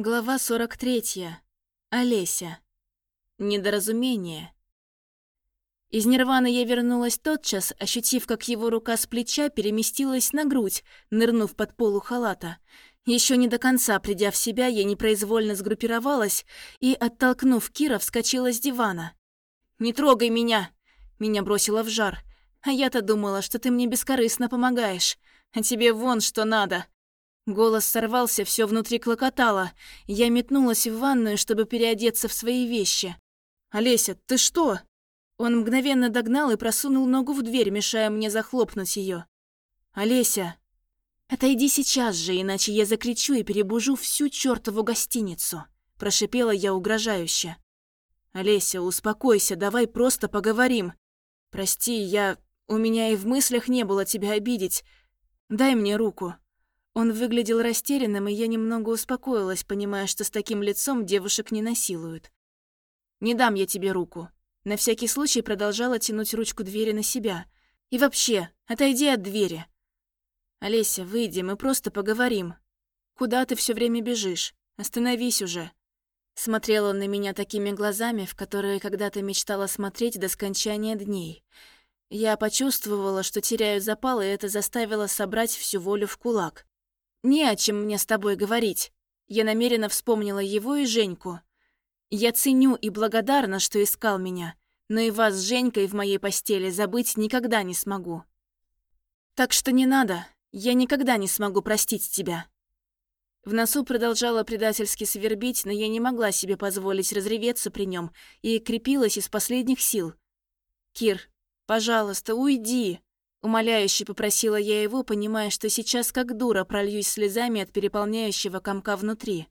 Глава 43. Олеся. Недоразумение. Из нирваны я вернулась тотчас, ощутив, как его рука с плеча переместилась на грудь, нырнув под полу халата. Еще не до конца придя в себя, я непроизвольно сгруппировалась и, оттолкнув Кира, вскочила с дивана. «Не трогай меня!» Меня бросило в жар. «А я-то думала, что ты мне бескорыстно помогаешь. А тебе вон что надо!» Голос сорвался, все внутри клокотало. Я метнулась в ванную, чтобы переодеться в свои вещи. «Олеся, ты что?» Он мгновенно догнал и просунул ногу в дверь, мешая мне захлопнуть ее. «Олеся!» «Отойди сейчас же, иначе я закричу и перебужу всю чертову гостиницу», – прошипела я угрожающе. «Олеся, успокойся, давай просто поговорим. Прости, я... У меня и в мыслях не было тебя обидеть. Дай мне руку». Он выглядел растерянным, и я немного успокоилась, понимая, что с таким лицом девушек не насилуют. «Не дам я тебе руку». На всякий случай продолжала тянуть ручку двери на себя. «И вообще, отойди от двери». «Олеся, выйди, мы просто поговорим. Куда ты все время бежишь? Остановись уже». Смотрел он на меня такими глазами, в которые когда-то мечтала смотреть до скончания дней. Я почувствовала, что теряю запал, и это заставило собрать всю волю в кулак. Не о чем мне с тобой говорить. Я намеренно вспомнила его и Женьку. Я ценю и благодарна, что искал меня, но и вас с Женькой в моей постели забыть никогда не смогу. Так что не надо, я никогда не смогу простить тебя. В носу продолжала предательски свербить, но я не могла себе позволить разреветься при нем и крепилась из последних сил. «Кир, пожалуйста, уйди!» Умоляюще попросила я его, понимая, что сейчас как дура прольюсь слезами от переполняющего комка внутри.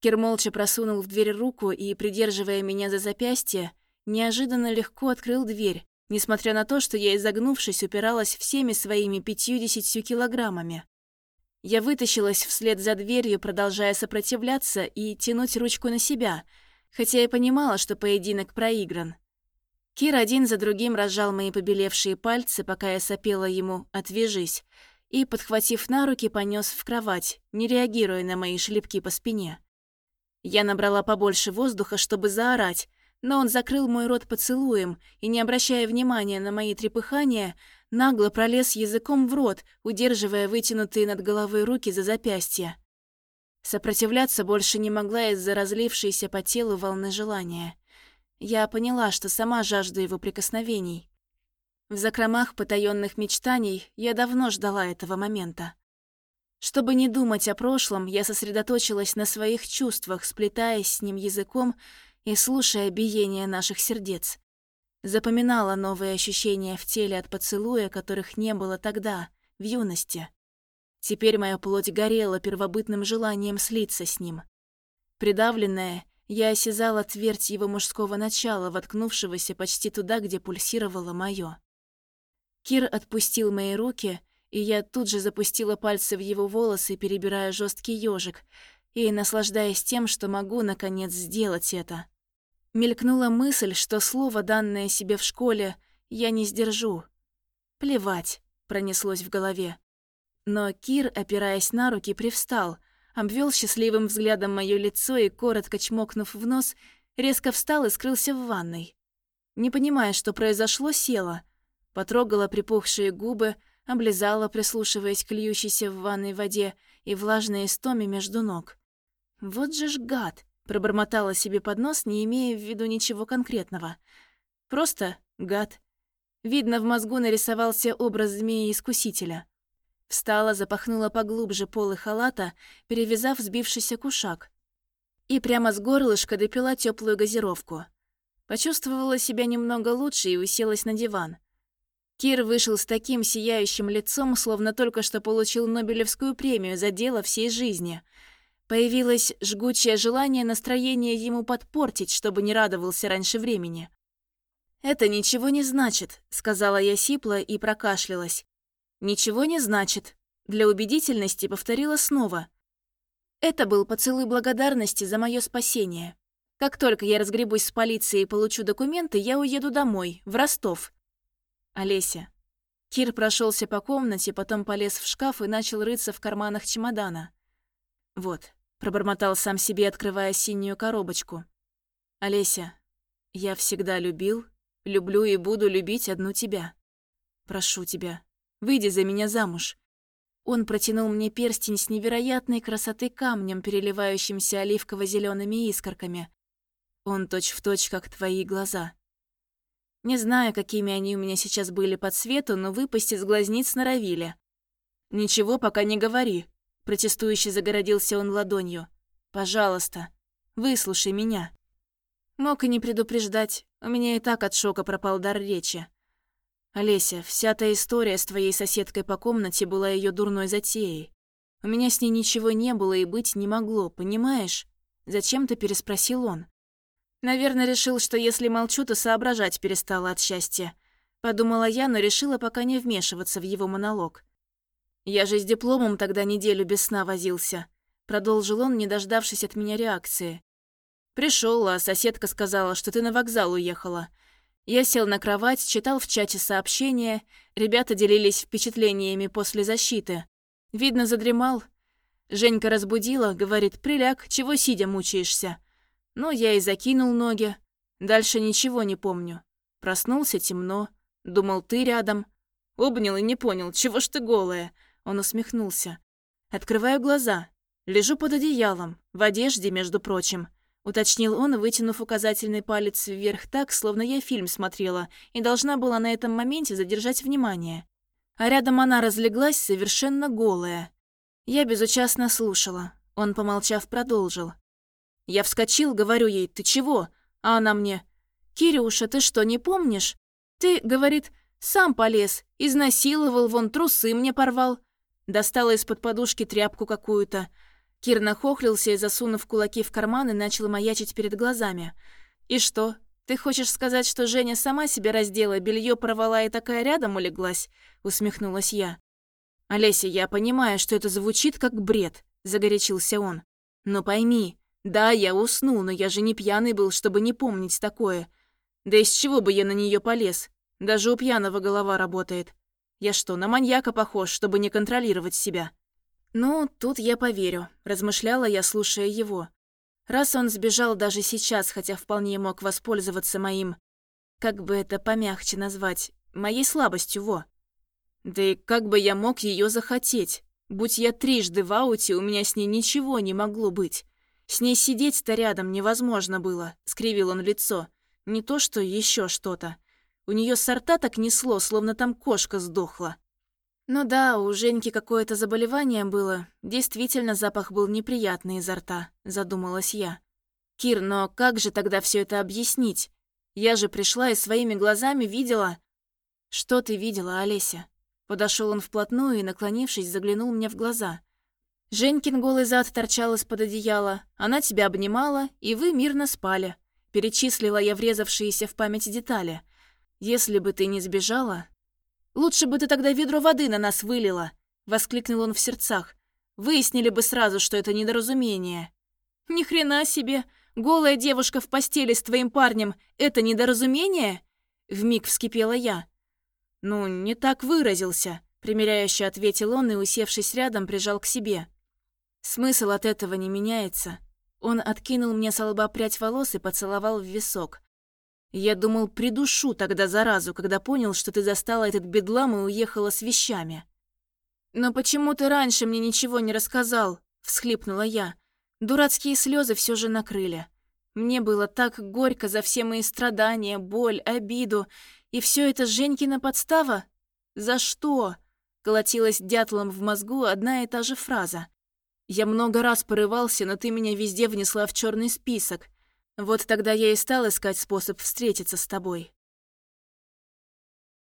Кир молча просунул в дверь руку и, придерживая меня за запястье, неожиданно легко открыл дверь, несмотря на то, что я, изогнувшись, упиралась всеми своими пятью-десятью килограммами. Я вытащилась вслед за дверью, продолжая сопротивляться и тянуть ручку на себя, хотя и понимала, что поединок проигран. Кир один за другим разжал мои побелевшие пальцы, пока я сопела ему «отвяжись», и, подхватив на руки, понес в кровать, не реагируя на мои шлепки по спине. Я набрала побольше воздуха, чтобы заорать, но он закрыл мой рот поцелуем и, не обращая внимания на мои трепыхания, нагло пролез языком в рот, удерживая вытянутые над головой руки за запястья. Сопротивляться больше не могла из-за разлившейся по телу волны желания. Я поняла, что сама жажду его прикосновений. В закромах потаённых мечтаний я давно ждала этого момента. Чтобы не думать о прошлом, я сосредоточилась на своих чувствах, сплетаясь с ним языком и слушая биение наших сердец. Запоминала новые ощущения в теле от поцелуя, которых не было тогда, в юности. Теперь моя плоть горела первобытным желанием слиться с ним. Придавленная, я осязала твердь его мужского начала, воткнувшегося почти туда, где пульсировало мое. Кир отпустил мои руки, и я тут же запустила пальцы в его волосы, перебирая жесткий ежик, и наслаждаясь тем, что могу, наконец, сделать это. Мелькнула мысль, что слово, данное себе в школе, я не сдержу. «Плевать», — пронеслось в голове. Но Кир, опираясь на руки, привстал, обвел счастливым взглядом мое лицо и, коротко чмокнув в нос, резко встал и скрылся в ванной. Не понимая, что произошло, села, потрогала припухшие губы, облизала, прислушиваясь к льющейся в ванной воде и влажной истоме между ног. «Вот же ж гад!» — пробормотала себе под нос, не имея в виду ничего конкретного. «Просто гад». Видно, в мозгу нарисовался образ змеи-искусителя. Встала, запахнула поглубже полы халата, перевязав сбившийся кушак. И прямо с горлышка допила теплую газировку. Почувствовала себя немного лучше и уселась на диван. Кир вышел с таким сияющим лицом, словно только что получил Нобелевскую премию за дело всей жизни. Появилось жгучее желание настроение ему подпортить, чтобы не радовался раньше времени. «Это ничего не значит», — сказала я сипло и прокашлялась. «Ничего не значит». Для убедительности повторила снова. Это был поцелуй благодарности за мое спасение. Как только я разгребусь с полицией и получу документы, я уеду домой, в Ростов. Олеся. Кир прошелся по комнате, потом полез в шкаф и начал рыться в карманах чемодана. Вот, Пробормотал сам себе, открывая синюю коробочку. «Олеся, я всегда любил, люблю и буду любить одну тебя. Прошу тебя, выйди за меня замуж». Он протянул мне перстень с невероятной красоты камнем, переливающимся оливково зелеными искорками. Он точь-в-точь, точь, как твои глаза. Не знаю, какими они у меня сейчас были по цвету, но выпасть из глазниц норовили. «Ничего пока не говори», — протестующе загородился он ладонью. «Пожалуйста, выслушай меня». Мог и не предупреждать, у меня и так от шока пропал дар речи. Олеся, вся та история с твоей соседкой по комнате была ее дурной затеей. У меня с ней ничего не было и быть не могло, понимаешь? Зачем-то переспросил он. Наверное, решил, что если молчу, то соображать перестала от счастья. Подумала я, но решила пока не вмешиваться в его монолог. Я же с дипломом тогда неделю без сна возился. Продолжил он, не дождавшись от меня реакции. Пришел, а соседка сказала, что ты на вокзал уехала. Я сел на кровать, читал в чате сообщения, ребята делились впечатлениями после защиты. Видно, задремал. Женька разбудила, говорит, приляг, чего сидя мучаешься. Ну, я и закинул ноги. Дальше ничего не помню. Проснулся темно. Думал, ты рядом. Обнял и не понял, чего ж ты голая. Он усмехнулся. Открываю глаза. Лежу под одеялом, в одежде, между прочим. Уточнил он, вытянув указательный палец вверх так, словно я фильм смотрела и должна была на этом моменте задержать внимание. А рядом она разлеглась, совершенно голая. Я безучастно слушала. Он, помолчав, продолжил. Я вскочил, говорю ей, ты чего? А она мне, Кирюша, ты что, не помнишь? Ты, говорит, сам полез, изнасиловал, вон трусы мне порвал. Достала из-под подушки тряпку какую-то. Кир нахохлился и, засунув кулаки в карманы, начал маячить перед глазами. «И что? Ты хочешь сказать, что Женя сама себе раздела, белье порвала и такая рядом улеглась?» — усмехнулась я. «Олеся, я понимаю, что это звучит как бред», — загорячился он. «Но пойми, да, я уснул, но я же не пьяный был, чтобы не помнить такое. Да из чего бы я на нее полез? Даже у пьяного голова работает. Я что, на маньяка похож, чтобы не контролировать себя? Ну, тут я поверю, размышляла я, слушая его. Раз он сбежал даже сейчас, хотя вполне мог воспользоваться моим... Как бы это помягче назвать? Моей слабостью, во. Да и как бы я мог ее захотеть? Будь я трижды в ауте, у меня с ней ничего не могло быть. С ней сидеть-то рядом невозможно было, скривил он лицо. Не то, что еще что-то. У нее сорта так несло, словно там кошка сдохла. Ну да, у Женьки какое-то заболевание было. Действительно, запах был неприятный изо рта, задумалась я. Кир, но как же тогда все это объяснить? Я же пришла и своими глазами видела... Что ты видела, Олеся? Подошел он вплотную и, наклонившись, заглянул мне в глаза. Женькин голый зад торчал из-под одеяла, она тебя обнимала, и вы мирно спали. Перечислила я врезавшиеся в память детали. Если бы ты не сбежала... Лучше бы ты тогда ведро воды на нас вылила, воскликнул он в сердцах. Выяснили бы сразу, что это недоразумение. Ни хрена себе, голая девушка в постели с твоим парнем — это недоразумение? Вмиг вскипела я. Ну, не так выразился, примиряюще ответил он и, усевшись рядом, прижал к себе. Смысл от этого не меняется. Он откинул мне с лба прядь волос и поцеловал в висок. Я думал, придушу тогда заразу, когда понял, что ты застала этот бедлам и уехала с вещами. «Но почему ты раньше мне ничего не рассказал?» – всхлипнула я. Дурацкие слезы все же накрыли. Мне было так горько за все мои страдания, боль, обиду. И все это Женькина подстава? За что? Колотилась дятлом в мозгу одна и та же фраза. Я много раз порывался, но ты меня везде внесла в черный список. Вот тогда я и стал искать способ встретиться с тобой.